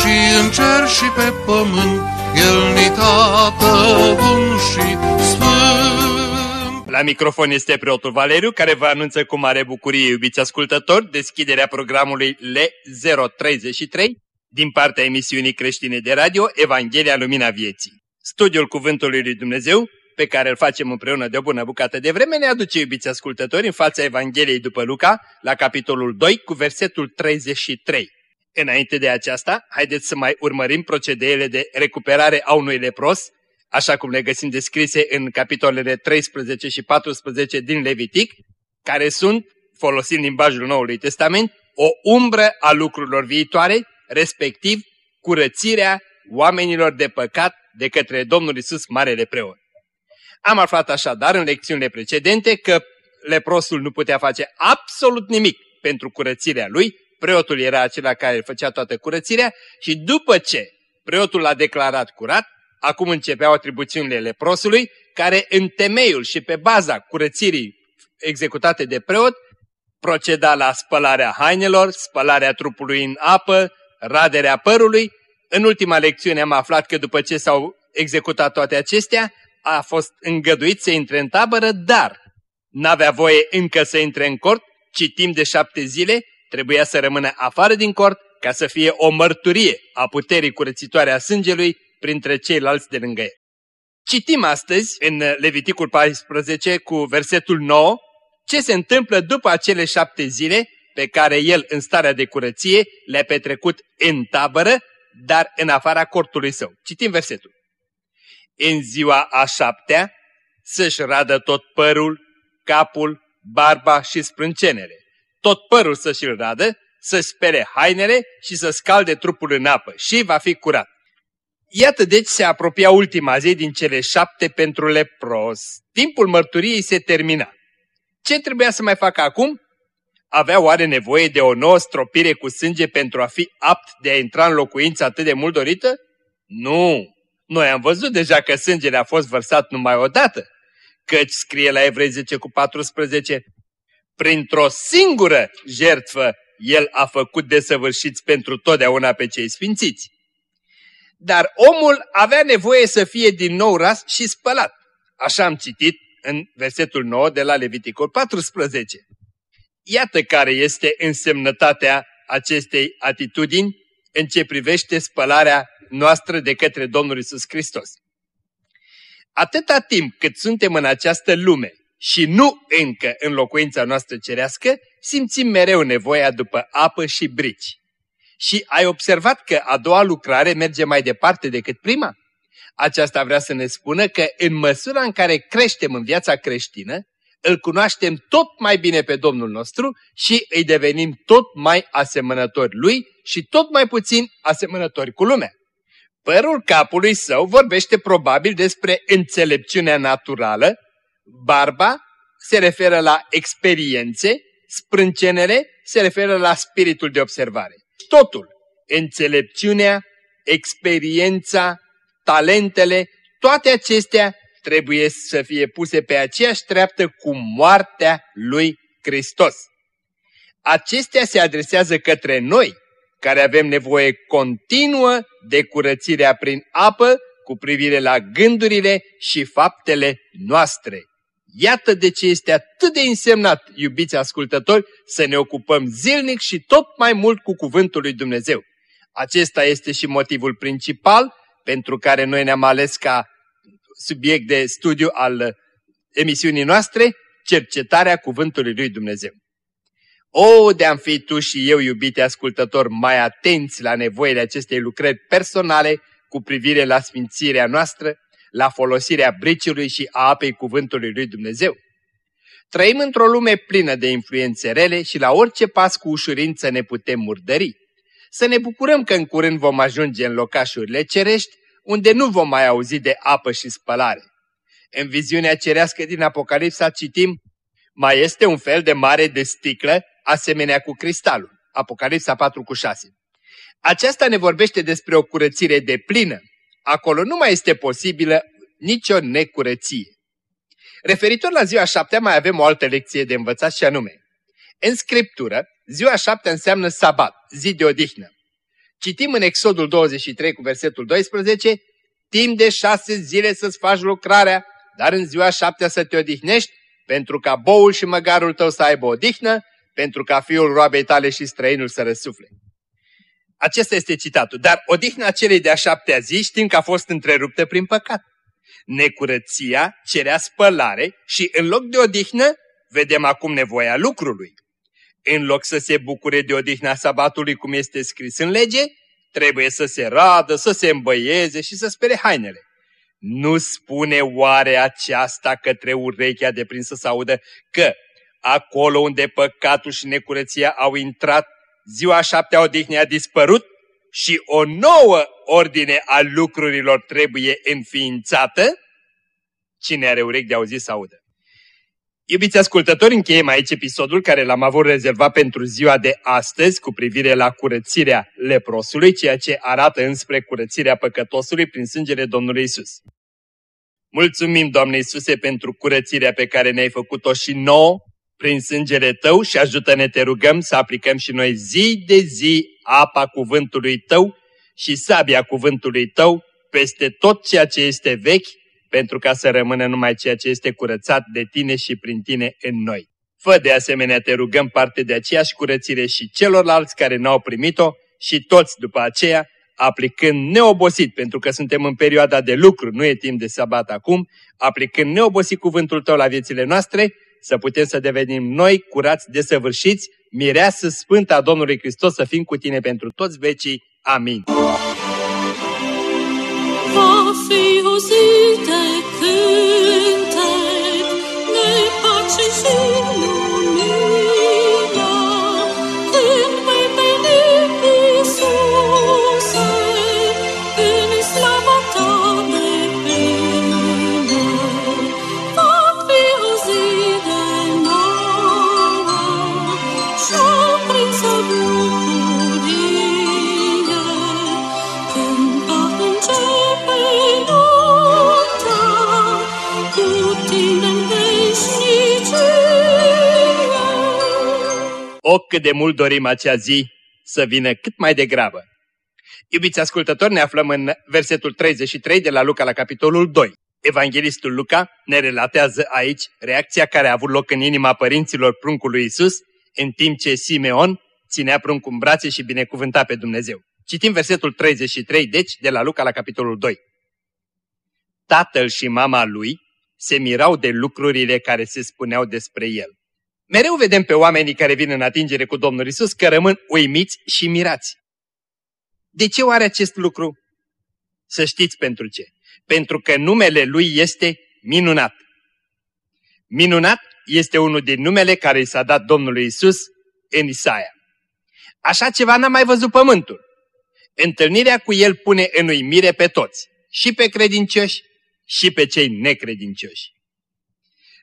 și în cer și pe pământ, El ni tată bun și sfânt. La microfon este preotul Valeriu, care vă anunță cu mare bucurie, iubiți ascultători, deschiderea programului L033 din partea emisiunii creștine de radio Evanghelia Lumina Vieții. Studiul Cuvântului Lui Dumnezeu, pe care îl facem împreună de o bună bucată de vreme, ne aduce, iubiți ascultători, în fața Evangheliei după Luca, la capitolul 2, cu versetul 33. Înainte de aceasta, haideți să mai urmărim procedeele de recuperare a unui lepros, așa cum le găsim descrise în capitolele 13 și 14 din Levitic, care sunt, folosind limbajul Noului Testament, o umbră a lucrurilor viitoare, respectiv curățirea oamenilor de păcat de către Domnul Isus Marele Preot. Am aflat așadar în lecțiunile precedente că leprosul nu putea face absolut nimic pentru curățirea lui, preotul era acela care făcea toată curățirea și după ce preotul l-a declarat curat, acum începeau atribuțiunile leprosului, care în temeiul și pe baza curățirii executate de preot, proceda la spălarea hainelor, spălarea trupului în apă, raderea părului. În ultima lecțiune am aflat că după ce s-au executat toate acestea, a fost îngăduit să intre în tabără, dar n-avea voie încă să intre în cort, ci timp de șapte zile trebuia să rămână afară din cort ca să fie o mărturie a puterii curățitoare a sângelui printre ceilalți de lângă el. Citim astăzi în Leviticul 14 cu versetul 9 ce se întâmplă după acele șapte zile pe care el în starea de curăție le-a petrecut în tabără, dar în afara cortului său. Citim versetul. În ziua a șaptea să-și radă tot părul, capul, barba și sprâncenele. Tot părul să-și-l radă, să spere hainele și să scalde trupul în apă și va fi curat. Iată deci se apropia ultima zi din cele șapte pentru lepros. Timpul mărturiei se termina. Ce trebuia să mai facă acum? Avea oare nevoie de o nouă stropire cu sânge pentru a fi apt de a intra în locuința atât de mult dorită? Nu! Noi am văzut deja că sângele a fost vărsat numai o dată, căci scrie la Evrei 10 cu 14, printr-o singură jertfă el a făcut desăvârșiți pentru totdeauna pe cei sfințiți. Dar omul avea nevoie să fie din nou ras și spălat. Așa am citit în versetul 9 de la Leviticul 14. Iată care este însemnătatea acestei atitudini în ce privește spălarea noastră de către Domnul Isus Hristos. Atâta timp cât suntem în această lume și nu încă în locuința noastră cerească, simțim mereu nevoia după apă și brici. Și ai observat că a doua lucrare merge mai departe decât prima? Aceasta vrea să ne spună că în măsura în care creștem în viața creștină, îl cunoaștem tot mai bine pe Domnul nostru și îi devenim tot mai asemănători lui și tot mai puțin asemănători cu lumea. Părul capului său vorbește probabil despre înțelepciunea naturală, barba se referă la experiențe, sprâncenele se referă la spiritul de observare. Totul, înțelepciunea, experiența, talentele, toate acestea trebuie să fie puse pe aceeași treaptă cu moartea lui Hristos. Acestea se adresează către noi, care avem nevoie continuă de curățirea prin apă cu privire la gândurile și faptele noastre. Iată de ce este atât de însemnat, iubiți ascultători, să ne ocupăm zilnic și tot mai mult cu Cuvântul lui Dumnezeu. Acesta este și motivul principal pentru care noi ne-am ales ca subiect de studiu al emisiunii noastre, cercetarea Cuvântului lui Dumnezeu. O, de-am fi tu și eu, iubite ascultător, mai atenți la nevoile acestei lucrări personale cu privire la sfințirea noastră, la folosirea briciului și a apei cuvântului lui Dumnezeu. Trăim într-o lume plină de influențe rele și la orice pas cu ușurință ne putem murdări. Să ne bucurăm că în curând vom ajunge în locașurile cerești, unde nu vom mai auzi de apă și spălare. În viziunea cerească din Apocalipsa citim, mai este un fel de mare de sticlă, asemenea cu cristalul. Apocalipsa 4 cu 6. Aceasta ne vorbește despre o curățire de plină. Acolo nu mai este posibilă nicio necurăție. Referitor la ziua șaptea mai avem o altă lecție de învățat și anume. În Scriptură, ziua șaptea înseamnă sabat, zi de odihnă. Citim în Exodul 23 cu versetul 12, timp de șase zile să-ți faci lucrarea, dar în ziua șaptea să te odihnești, pentru ca boul și măgarul tău să aibă odihnă, pentru ca fiul roabei tale și străinul să răsufle. Acesta este citatul. Dar odihna celei de-a șaptea zi știm că a fost întreruptă prin păcat. Necurăția cerea spălare și în loc de odihnă vedem acum nevoia lucrului. În loc să se bucure de odihna sabatului cum este scris în lege, trebuie să se radă, să se îmbăieze și să spere hainele. Nu spune oare aceasta către urechea de prin să se audă că acolo unde păcatul și necurăția au intrat, ziua șaptea odihnei a dispărut și o nouă ordine a lucrurilor trebuie înființată? Cine are urechi de auzit să audă. Iubiți ascultători, încheiem aici episodul care l-am avut rezervat pentru ziua de astăzi cu privire la curățirea leprosului, ceea ce arată înspre curățirea păcătosului prin sângele Domnului Isus. Mulțumim, Doamne Iisuse, pentru curățirea pe care ne-ai făcut-o și nouă prin sângele Tău și ajută-ne, te rugăm, să aplicăm și noi zi de zi apa cuvântului Tău și sabia cuvântului Tău peste tot ceea ce este vechi, pentru ca să rămână numai ceea ce este curățat de Tine și prin Tine în noi. Fă de asemenea, te rugăm parte de aceeași curățire și celorlalți care n-au primit-o și toți după aceea, aplicând neobosit, pentru că suntem în perioada de lucru, nu e timp de sabat acum, aplicând neobosit cuvântul Tău la viețile noastre, să putem să devenim noi curați, desăvârșiți, mireasă sfântă a Domnului Hristos să fim cu Tine pentru toți vecii. Amin. Va fi o zi de cântec, de pace și cât de mult dorim acea zi să vină cât mai degrabă. Iubiți ascultători, ne aflăm în versetul 33 de la Luca la capitolul 2. Evanghelistul Luca ne relatează aici reacția care a avut loc în inima părinților pruncului Isus, în timp ce Simeon ținea pruncul în brațe și binecuvânta pe Dumnezeu. Citim versetul 33, deci, de la Luca la capitolul 2. Tatăl și mama lui se mirau de lucrurile care se spuneau despre el. Mereu vedem pe oamenii care vin în atingere cu Domnul Isus că rămân uimiți și mirați. De ce oare acest lucru? Să știți pentru ce. Pentru că numele lui este minunat. Minunat este unul din numele care i s-a dat Domnului Isus în Isaia. Așa ceva n-a mai văzut pământul. Întâlnirea cu el pune în uimire pe toți, și pe credincioși, și pe cei necredincioși.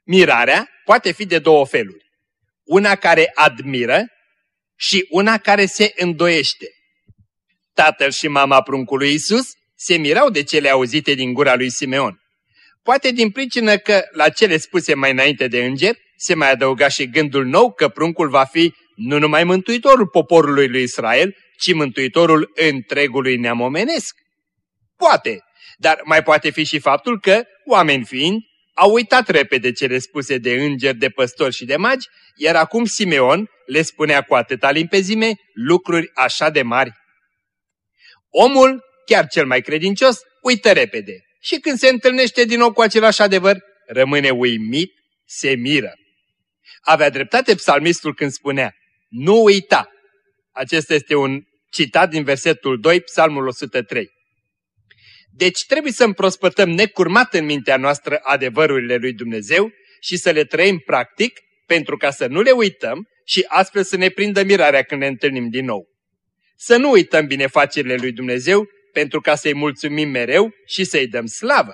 Mirarea poate fi de două feluri. Una care admiră și una care se îndoiește. Tatăl și mama pruncului Isus se mirau de cele auzite din gura lui Simeon. Poate din pricină că la cele spuse mai înainte de înger se mai adăuga și gândul nou că pruncul va fi nu numai mântuitorul poporului lui Israel, ci mântuitorul întregului neam omenesc. Poate, dar mai poate fi și faptul că, oameni fiind, au uitat repede cele spuse de îngeri, de păstori și de magi, iar acum Simeon le spunea cu atâta limpezime lucruri așa de mari. Omul, chiar cel mai credincios, uită repede și când se întâlnește din nou cu același adevăr, rămâne uimit, se miră. Avea dreptate psalmistul când spunea, nu uita. Acesta este un citat din versetul 2, psalmul 103. Deci trebuie să împrospătăm necurmat în mintea noastră adevărurile lui Dumnezeu și să le trăim practic pentru ca să nu le uităm și astfel să ne prindă mirarea când ne întâlnim din nou. Să nu uităm binefacerile lui Dumnezeu pentru ca să-i mulțumim mereu și să-i dăm slavă.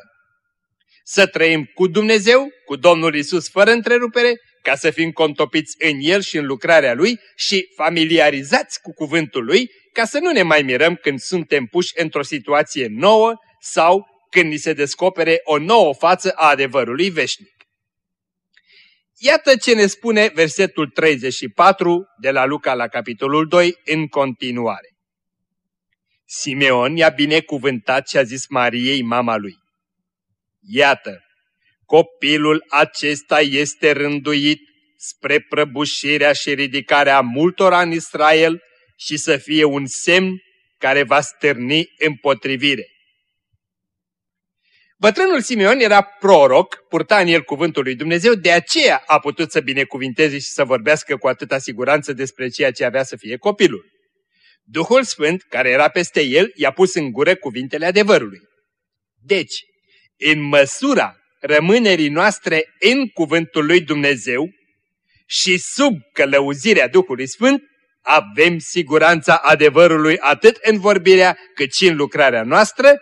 Să trăim cu Dumnezeu, cu Domnul Isus fără întrerupere, ca să fim contopiți în El și în lucrarea Lui și familiarizați cu cuvântul Lui, ca să nu ne mai mirăm când suntem puși într-o situație nouă sau când ni se descopere o nouă față a adevărului veșnic. Iată ce ne spune versetul 34 de la Luca la capitolul 2 în continuare. Simeon i-a binecuvântat și a zis Mariei, mama lui. Iată, copilul acesta este rânduit spre prăbușirea și ridicarea multora în Israel și să fie un semn care va stârni împotrivire. Bătrânul Simeon era proroc, purta în el cuvântul lui Dumnezeu, de aceea a putut să binecuvinteze și să vorbească cu atâta siguranță despre ceea ce avea să fie copilul. Duhul Sfânt, care era peste el, i-a pus în gură cuvintele adevărului. Deci, în măsura rămânerii noastre în cuvântul lui Dumnezeu și sub călăuzirea Duhului Sfânt, avem siguranța adevărului atât în vorbirea cât și în lucrarea noastră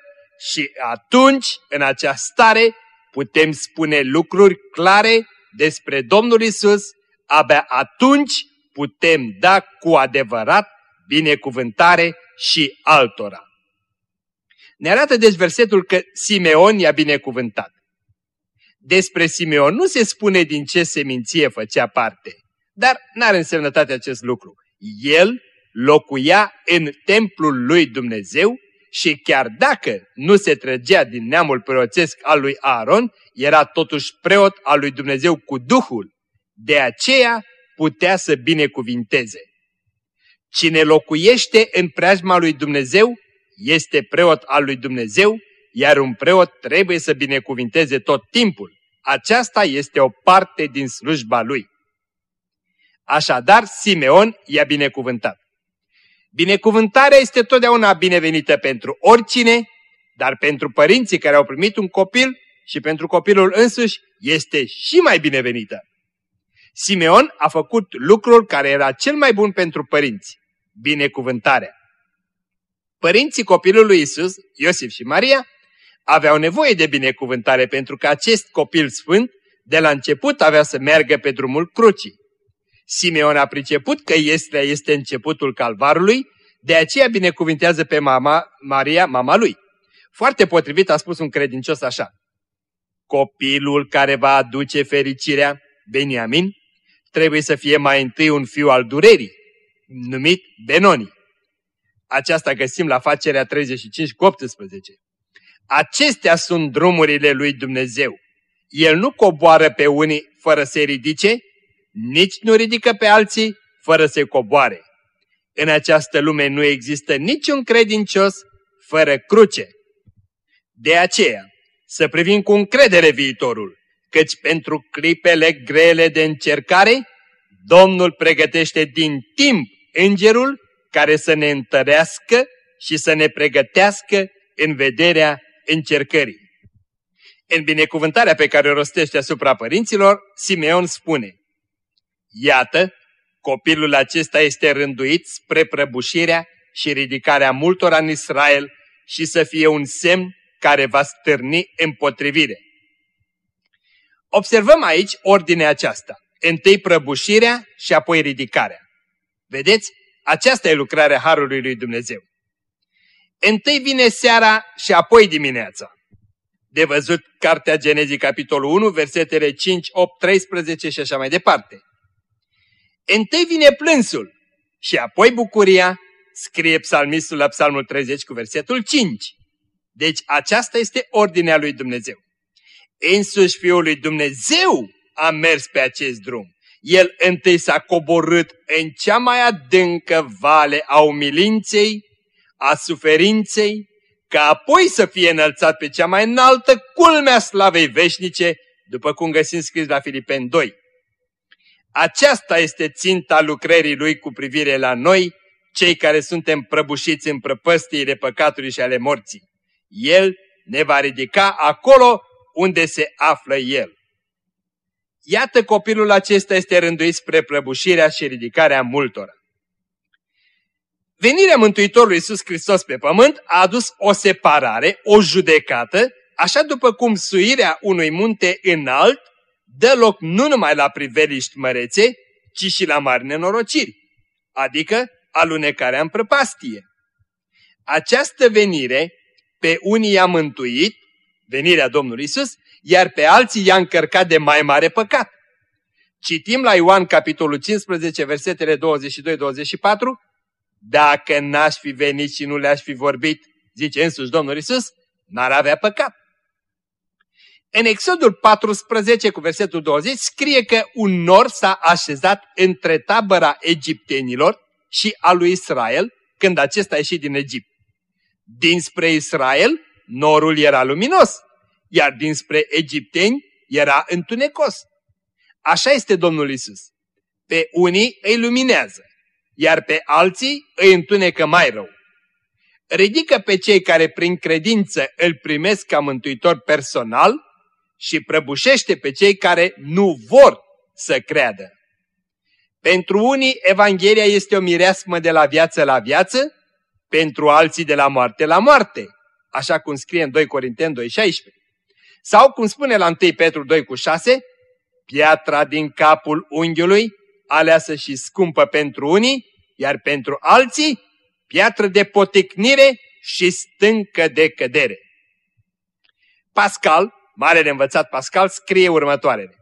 și atunci, în acea stare, putem spune lucruri clare despre Domnul Isus, abia atunci putem da cu adevărat binecuvântare și altora. Ne arată deci versetul că Simeon i-a binecuvântat. Despre Simeon nu se spune din ce seminție făcea parte, dar n-are însemnătate acest lucru. El locuia în templul lui Dumnezeu și chiar dacă nu se trăgea din neamul preoțesc al lui Aaron, era totuși preot al lui Dumnezeu cu Duhul. De aceea putea să binecuvinteze. Cine locuiește în preajma lui Dumnezeu este preot al lui Dumnezeu, iar un preot trebuie să binecuvinteze tot timpul. Aceasta este o parte din slujba lui. Așadar, Simeon i-a binecuvântat. Binecuvântarea este totdeauna binevenită pentru oricine, dar pentru părinții care au primit un copil și pentru copilul însuși este și mai binevenită. Simeon a făcut lucrul care era cel mai bun pentru părinți, binecuvântarea. Părinții copilului Isus, Iosif și Maria, aveau nevoie de binecuvântare pentru că acest copil sfânt de la început avea să meargă pe drumul crucii. Simeon a priceput că este, este începutul calvarului, de aceea binecuvintează pe mama, Maria, mama lui. Foarte potrivit a spus un credincios așa. Copilul care va aduce fericirea, Beniamin, trebuie să fie mai întâi un fiu al durerii, numit Benoni. Aceasta găsim la facerea 35 cu 18. Acestea sunt drumurile lui Dumnezeu. El nu coboară pe unii fără să ridice, nici nu ridică pe alții fără să coboare. În această lume nu există niciun credincios fără cruce. De aceea, să privim cu încredere viitorul, căci pentru clipele grele de încercare, Domnul pregătește din timp îngerul care să ne întărească și să ne pregătească în vederea încercării. În binecuvântarea pe care o rostește asupra părinților, Simeon spune, Iată, copilul acesta este rânduit spre prăbușirea și ridicarea multora în Israel și să fie un semn care va stârni împotrivire. Observăm aici ordinea aceasta. Întâi prăbușirea și apoi ridicarea. Vedeți? Aceasta e lucrarea Harului lui Dumnezeu. Întâi vine seara și apoi dimineața. De văzut Cartea Genezii, capitolul 1, versetele 5, 8, 13 și așa mai departe. Întâi vine plânsul și apoi bucuria, scrie psalmistul la psalmul 30 cu versetul 5. Deci aceasta este ordinea lui Dumnezeu. Însuși Fiul lui Dumnezeu a mers pe acest drum. El întâi s-a coborât în cea mai adâncă vale a umilinței, a suferinței, ca apoi să fie înălțat pe cea mai înaltă culmea slavei veșnice, după cum găsim scris la Filipeni 2. Aceasta este ținta lucrării lui cu privire la noi, cei care suntem prăbușiți în prăpăstiile păcatului și ale morții. El ne va ridica acolo unde se află El. Iată copilul acesta este rânduit spre prăbușirea și ridicarea multora. Venirea Mântuitorului Iisus Hristos pe pământ a adus o separare, o judecată, așa după cum suirea unui munte înalt dă loc nu numai la priveliști mărețe, ci și la mari nenorociri, adică alunecarea în prăpastie. Această venire pe unii i-a mântuit, venirea Domnului Isus, iar pe alții i-a încărcat de mai mare păcat. Citim la Ioan capitolul 15, versetele 22-24, dacă n-aș fi venit și nu le-aș fi vorbit, zice însuși Domnul Isus, n-ar avea păcat. În Exodul 14 cu versetul 20 scrie că un nor s-a așezat între tabăra egiptenilor și a lui Israel când acesta a ieșit din Egipt. Dinspre Israel, norul era luminos, iar dinspre egipteni era întunecos. Așa este Domnul Isus. Pe unii îi luminează, iar pe alții îi întunecă mai rău. Ridică pe cei care prin credință îl primesc ca mântuitor personal și prăbușește pe cei care nu vor să creadă. Pentru unii, Evanghelia este o mireasmă de la viață la viață, pentru alții de la moarte la moarte, așa cum scrie în 2 Corinteni 2,16. Sau, cum spune la 1 Petru 2 cu 6, piatra din capul unghiului, aleasă și scumpă pentru unii, iar pentru alții, piatră de poticnire și stâncă de cădere. Pascal, marele învățat Pascal, scrie următoarele.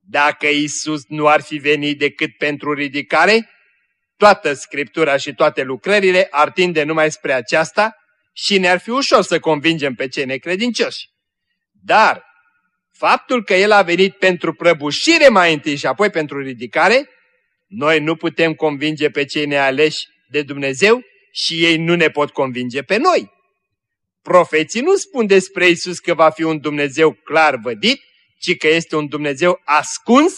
Dacă Isus nu ar fi venit decât pentru ridicare, toată Scriptura și toate lucrările ar tinde numai spre aceasta și ne-ar fi ușor să convingem pe cei necredincioși. Dar faptul că El a venit pentru prăbușire mai întâi și apoi pentru ridicare, noi nu putem convinge pe cei nealeși de Dumnezeu și ei nu ne pot convinge pe noi. Profeții nu spun despre Isus că va fi un Dumnezeu clar vădit, ci că este un Dumnezeu ascuns,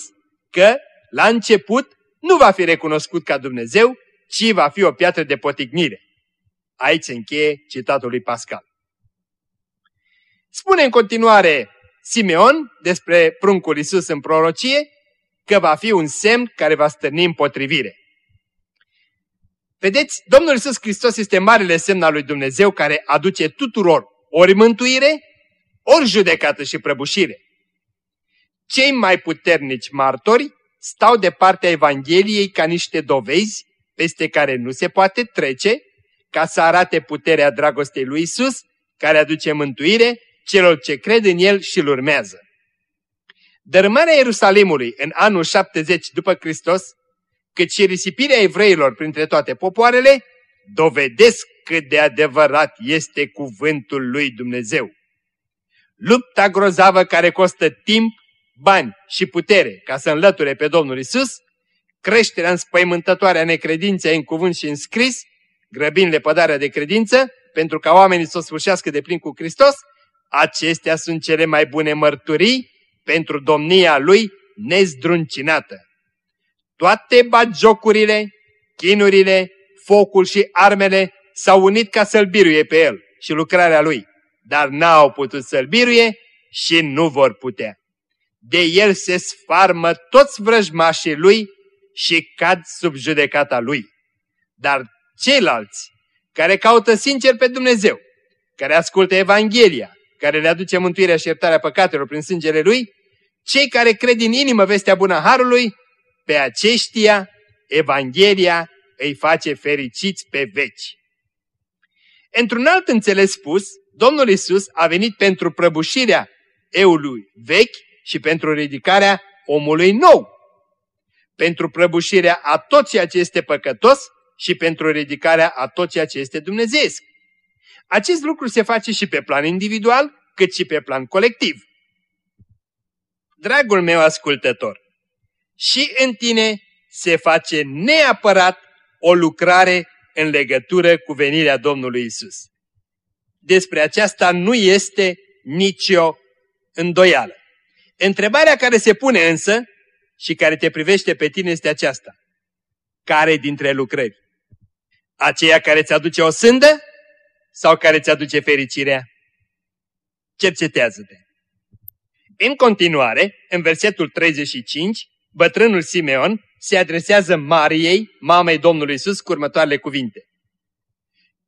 că la început nu va fi recunoscut ca Dumnezeu, ci va fi o piatră de potignire. Aici se încheie citatul lui Pascal. Spune în continuare Simeon despre pruncul Isus în prorocie că va fi un semn care va stârni împotrivire. Vedeți, Domnul Isus Hristos este marele semn al lui Dumnezeu care aduce tuturor ori mântuire, ori judecată și prăbușire. Cei mai puternici martori stau de partea Evangheliei ca niște dovezi peste care nu se poate trece, ca să arate puterea dragostei lui Isus, care aduce mântuire celor ce cred în El și îl urmează. Dărâmarea Ierusalimului în anul 70 după Hristos, cât și risipirea evreilor printre toate popoarele, dovedesc cât de adevărat este cuvântul lui Dumnezeu. Lupta grozavă care costă timp, bani și putere ca să înlăture pe Domnul Isus, creșterea înspăimântătoare a necredinței în cuvânt și în scris, grăbind lepădarea de credință, pentru ca oamenii să o sfârșească de plin cu Hristos, acestea sunt cele mai bune mărturii pentru domnia Lui nezdruncinată. Toate bagiocurile, chinurile, focul și armele s-au unit ca să-L biruie pe El și lucrarea Lui, dar n-au putut să-L biruie și nu vor putea. De El se sfarmă toți vrăjmașii Lui și cad sub judecata Lui. Dar ceilalți care caută sincer pe Dumnezeu, care ascultă Evanghelia, care le aduce mântuirea și iertarea păcatelor prin sângele Lui, cei care cred din inimă vestea bună a Harului, pe aceștia Evanghelia îi face fericiți pe veci. Într-un alt înțeles spus, Domnul Isus a venit pentru prăbușirea eului vechi și pentru ridicarea omului nou. Pentru prăbușirea a tot ceea ce este păcătos și pentru ridicarea a tot ceea ce este dumnezeiesc. Acest lucru se face și pe plan individual, cât și pe plan colectiv. Dragul meu ascultător, și în tine se face neapărat o lucrare în legătură cu venirea Domnului Isus. Despre aceasta nu este nicio îndoială. Întrebarea care se pune însă și care te privește pe tine este aceasta. Care dintre lucrări? Aceea care ți aduce o sândă sau care ți aduce fericirea? Cercetează-te. În continuare, în versetul 35, bătrânul Simeon se adresează Mariei, mamei Domnului Isus, cu următoarele cuvinte.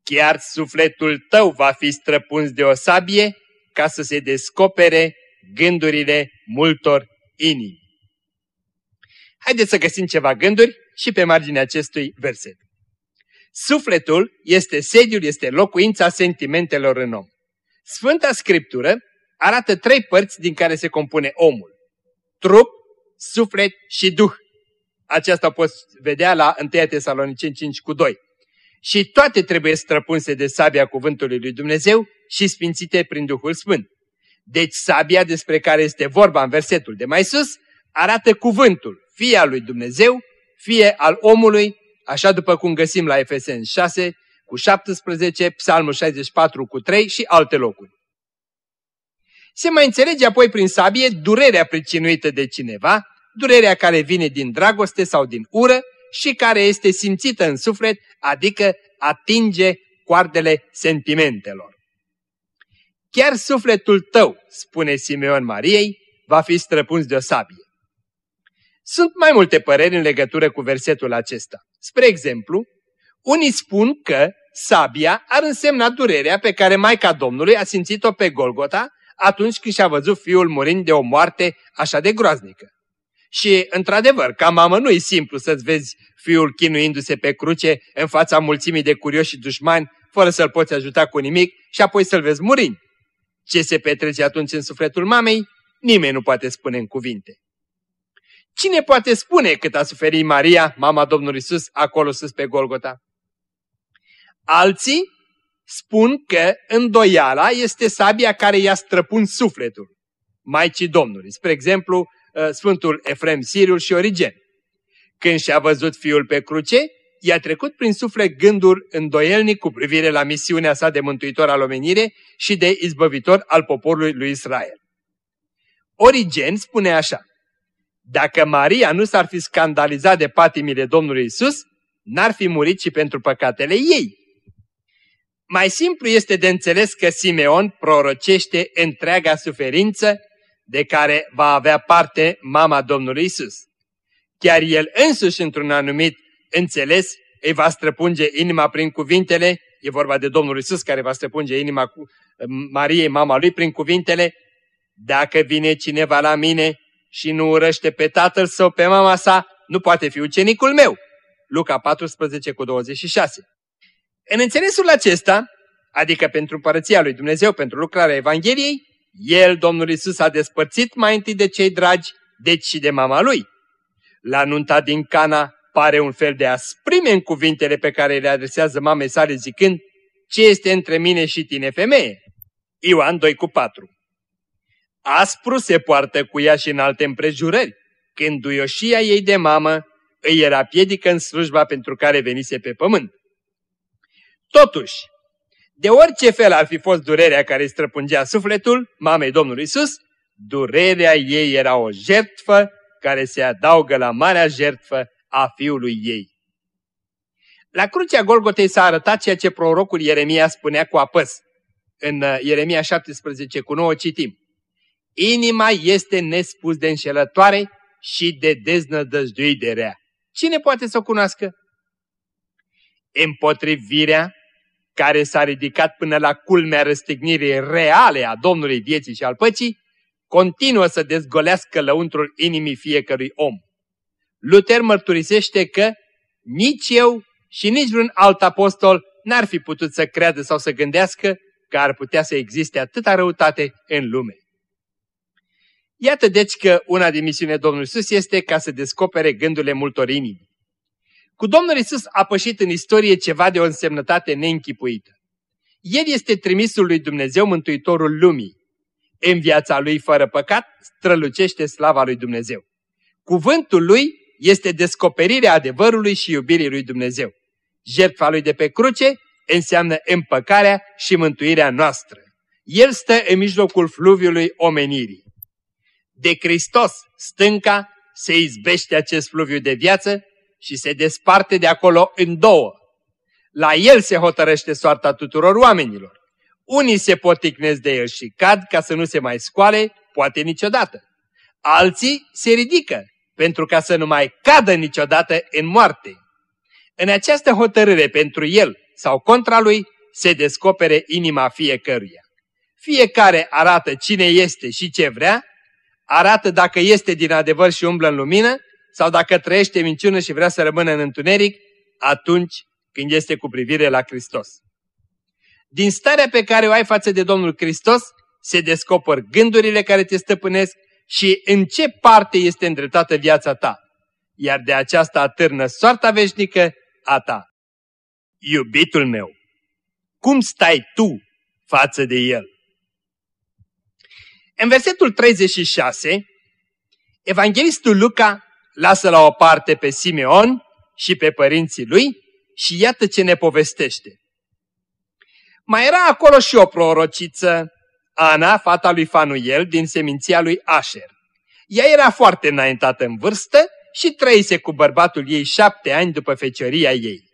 Chiar sufletul tău va fi străpuns de o sabie ca să se descopere gândurile multor inimi. Haideți să găsim ceva gânduri și pe marginea acestui verset. Sufletul este sediul, este locuința sentimentelor în om. Sfânta Scriptură arată trei părți din care se compune omul. Trup, suflet și duh. Aceasta poți vedea la 1 Tesaloniceni 5 cu 2. Și toate trebuie străpunse de sabia cuvântului lui Dumnezeu și sfințite prin Duhul Sfânt. Deci sabia despre care este vorba în versetul de mai sus arată cuvântul, fie al lui Dumnezeu, fie al omului, așa după cum găsim la Efeseni 6 cu 17, Psalmul 64 cu 3 și alte locuri. Se mai înțelege apoi prin sabie durerea pricinuită de cineva, durerea care vine din dragoste sau din ură și care este simțită în suflet, adică atinge coardele sentimentelor. Chiar sufletul tău, spune Simeon Mariei, va fi străpuns de o sabie. Sunt mai multe păreri în legătură cu versetul acesta. Spre exemplu, unii spun că sabia ar însemna durerea pe care Maica Domnului a simțit-o pe Golgota atunci când și-a văzut fiul murind de o moarte așa de groaznică. Și, într-adevăr, ca mamă nu e simplu să-ți vezi fiul chinuindu-se pe cruce în fața mulțimii de curioși și dușmani, fără să-l poți ajuta cu nimic și apoi să-l vezi murind. Ce se petrece atunci în sufletul mamei, nimeni nu poate spune în cuvinte. Cine poate spune cât a suferit Maria, mama Domnului Isus, acolo sus pe Golgota? Alții spun că îndoiala este sabia care i-a străpun sufletul Maicii Domnului. Spre exemplu, uh, Sfântul Efrem Siriul și Origen. Când și-a văzut fiul pe cruce, i-a trecut prin suflet gândul îndoielnic cu privire la misiunea sa de mântuitor al omenire și de izbăvitor al poporului lui Israel. Origen spune așa, dacă Maria nu s-ar fi scandalizat de patimile Domnului Isus, n-ar fi murit și pentru păcatele ei. Mai simplu este de înțeles că Simeon prorocește întreaga suferință de care va avea parte mama Domnului Isus. Chiar el însuși, într-un anumit înțeles, îi va străpunge inima prin cuvintele, e vorba de Domnul Isus care va străpunge inima cu Mariei, mama lui, prin cuvintele, dacă vine cineva la mine și nu urăște pe tatăl sau pe mama sa, nu poate fi ucenicul meu. Luca 14 cu 26. În înțelesul acesta, adică pentru împărăția lui Dumnezeu, pentru lucrarea Evangheliei, el, Domnul Isus, a despărțit mai întâi de cei dragi, deci și de mama lui. La nunta din Cana pare un fel de asprime în cuvintele pe care le adresează mamei sale zicând, ce este între mine și tine, femeie? Ioan 2 cu 4 Aspru se poartă cu ea și în alte împrejurări, când duioșia ei de mamă îi era piedică în slujba pentru care venise pe pământ. Totuși, de orice fel ar fi fost durerea care îi străpungea sufletul mamei Domnului Isus, durerea ei era o jertfă care se adaugă la marea jertfă a fiului ei. La crucea Golgotei s-a arătat ceea ce prorocul Ieremia spunea cu apăs. În uh, Ieremia 17 cu 9 citim. Inima este nespus de înșelătoare și de deznădăjduit de rea. Cine poate să o cunoască? Împotrivirea care s-a ridicat până la culmea răstignirii reale a Domnului vieții și al păcii, continuă să dezgolească lăuntrul inimii fiecărui om. Luther mărturisește că nici eu și nici vreun alt apostol n-ar fi putut să creadă sau să gândească că ar putea să existe atâta răutate în lume. Iată deci că una din misiunile Domnului Isus este ca să descopere gândurile multor inimi. Cu Domnul Isus a pășit în istorie ceva de o însemnătate neînchipuită. El este trimisul lui Dumnezeu, Mântuitorul lumii. În viața lui fără păcat strălucește slava lui Dumnezeu. Cuvântul lui este descoperirea adevărului și iubirii lui Dumnezeu. Jertfa lui de pe cruce înseamnă împăcarea și mântuirea noastră. El stă în mijlocul fluviului omenirii. De Hristos, stânca, se izbește acest fluviu de viață și se desparte de acolo în două. La el se hotărăște soarta tuturor oamenilor. Unii se poticnesc de el și cad ca să nu se mai scoale, poate niciodată. Alții se ridică pentru ca să nu mai cadă niciodată în moarte. În această hotărâre pentru el sau contra lui se descopere inima fiecăruia. Fiecare arată cine este și ce vrea, arată dacă este din adevăr și umblă în lumină sau dacă trăiește minciună și vrea să rămână în întuneric, atunci când este cu privire la Hristos. Din starea pe care o ai față de Domnul Hristos, se descoper gândurile care te stăpânesc și în ce parte este îndreptată viața ta. Iar de aceasta atârnă soarta veșnică a ta. Iubitul meu, cum stai tu față de El? În versetul 36, evanghelistul Luca lasă la o parte pe Simeon și pe părinții lui și iată ce ne povestește. Mai era acolo și o prorociță, Ana, fata lui Fanuel, din seminția lui Asher. Ea era foarte înaintată în vârstă și trăise cu bărbatul ei șapte ani după fecioria ei.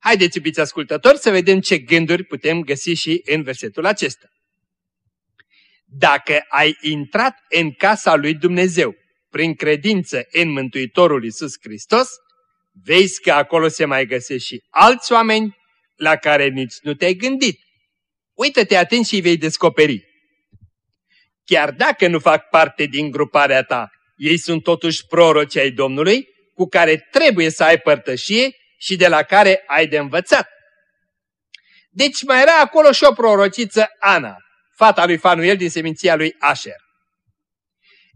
Haideți, iubiți ascultători, să vedem ce gânduri putem găsi și în versetul acesta. Dacă ai intrat în casa lui Dumnezeu prin credință în Mântuitorul Iisus Hristos, vezi că acolo se mai găsesc și alți oameni la care nici nu te-ai gândit. Uită-te atent și îi vei descoperi. Chiar dacă nu fac parte din gruparea ta, ei sunt totuși proroci ai Domnului, cu care trebuie să ai părtășie și de la care ai de învățat. Deci mai era acolo și o prorociță Ana, fata lui Fanuel din seminția lui Asher.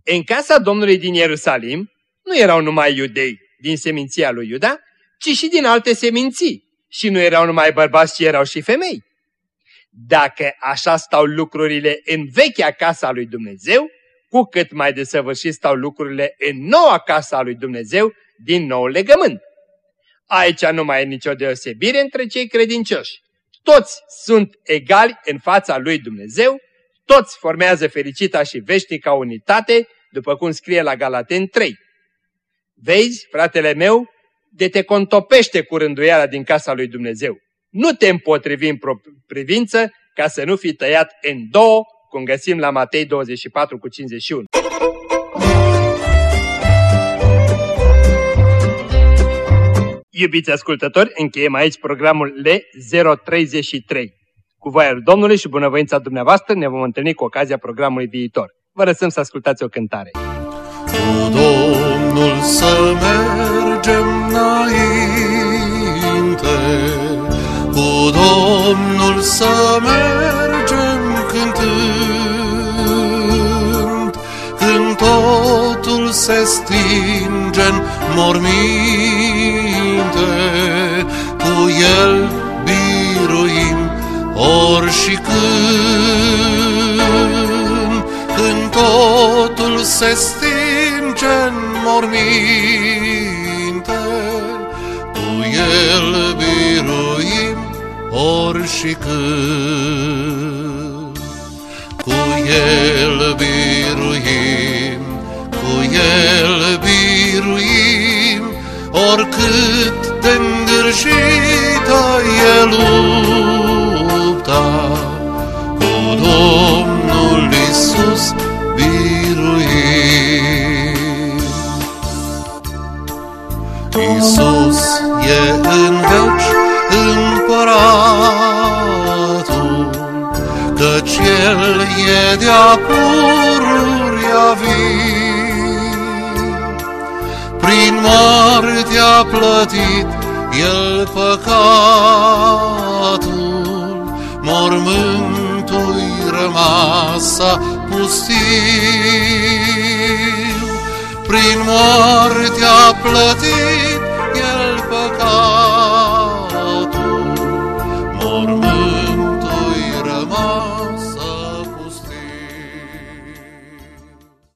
În casa Domnului din Ierusalim nu erau numai iudei din seminția lui Iuda, ci și din alte seminții. Și nu erau numai bărbați, ci erau și femei. Dacă așa stau lucrurile în vechea casa lui Dumnezeu, cu cât mai desăvârșit stau lucrurile în noua casa lui Dumnezeu din nou legământ. Aici nu mai e nicio deosebire între cei credincioși. Toți sunt egali în fața lui Dumnezeu, toți formează fericita și veșnica unitate, după cum scrie la Galaten 3. Vezi, fratele meu, de te contopește cu rânduiala din casa lui Dumnezeu. Nu te împotrivi în privință ca să nu fii tăiat în două, cum găsim la Matei 24 cu 51. Iubiți ascultători, încheiem aici programul L033. Cu voia lui Domnului și bunăvoința dumneavoastră ne vom întâlni cu ocazia programului viitor. Vă lăsăm să ascultați o cântare. Cu Domnul să mergem înainte, cu Domnul să mergem cântând, când totul se stinge în morminte, cu El biruim ori și când, când totul se stinge în morminte, cu El biruim ori și când. Cu El biruim, cu El biruim, oricât de îngârșită e lupta, Isus e în veci împăratul, căci El e de-a pururia vii. Prin moartea plătit El păcatul, mormântul rămasa pustiu. Prin moartea plătit Oh.